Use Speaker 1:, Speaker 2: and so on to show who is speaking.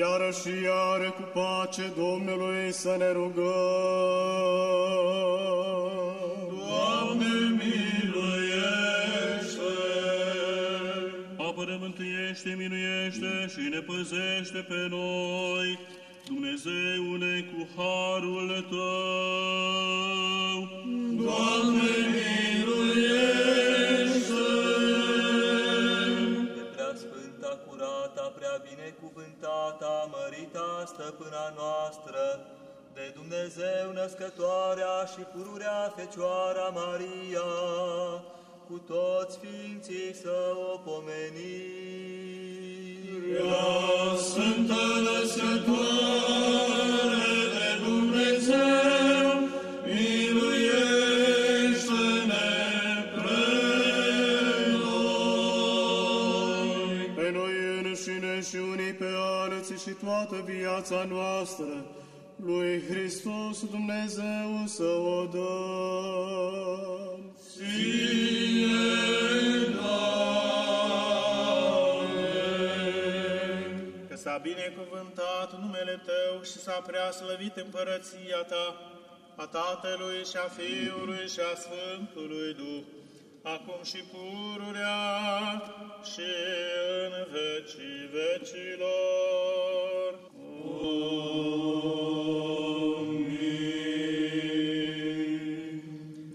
Speaker 1: iară și iară cu pace Domnului să ne rugăm.
Speaker 2: Doamne, miluiește!
Speaker 3: Apără, mântuiește, minuiește și ne păzește pe noi, Dumnezeule, cu harul Tău.
Speaker 2: Doamne, miluiește!
Speaker 4: Pe prea sfânta, curata, prea binecuvântata, mărita stăpâna noastră, de Dumnezeu născătoarea și pururea Fecioara Maria, cu toți Sfinții să o pomenim.
Speaker 2: Ea, Sfântă Născătoare de Dumnezeu, miluiește-ne pre noi.
Speaker 1: Pe noi înșine și unii pe alții și toată viața noastră, lui Hristos Dumnezeu să o dăm.
Speaker 2: Ție,
Speaker 5: că s-a binecuvântat numele Tău și s-a prea slăvit împărăția Ta, a Tatălui și a Fiului și a Sfântului Duh, acum și pururea și în vecii 去了。